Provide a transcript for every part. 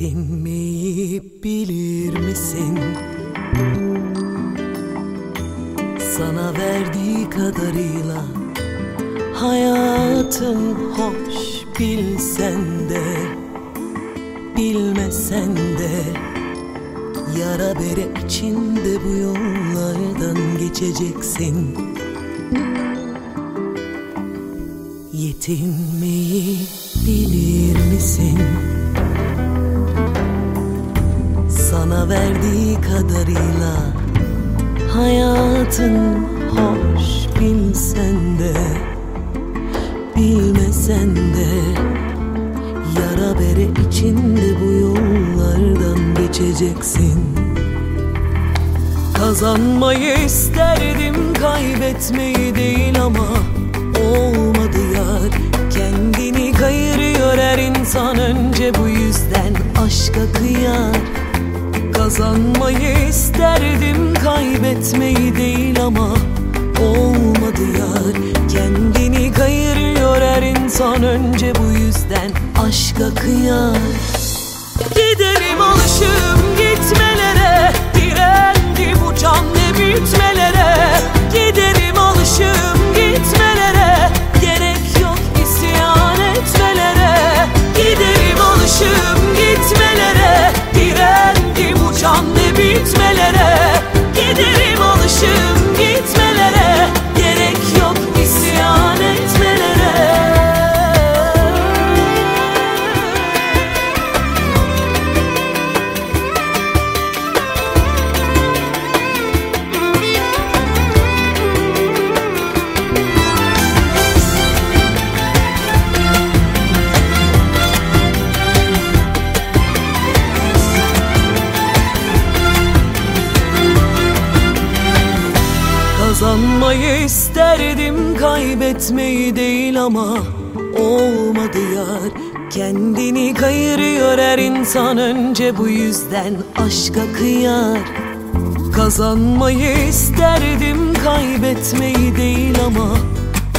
Yetinmeyi bilir misin? Sana verdiği kadarıyla Hayatın hoş bilsen de Bilmesen de Yara bere içinde bu yollardan geçeceksin Yetinmeyi bilir misin? Sana verdiği kadarıyla Hayatın hoş bilsen de Bilmesen de Yara bere içinde bu yollardan geçeceksin. Kazanmayı isterdim kaybetmeyi değil ama Olmadı yar. Kendini kayırıyor her insan önce bu yüzden aşka kıyar Kazanmayı isterdim. Kaybetmeyi değil ama Olmadı yar. Kendini kayırıyor her insan. Önce bu yüzden aşka kıyar. Giderim alışım Giderim Kazanmayı isterdim kaybetmeyi değil ama Olmadı yar. Kendini kayırıyor her insan önce bu yüzden aşka kıyar. Kazanmayı isterdim kaybetmeyi değil ama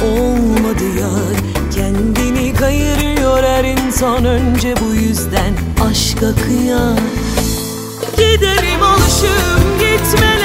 Olmadı yar. Kendini kayırıyor her insan önce bu yüzden aşka kıyar. Giderim alışım gitmelere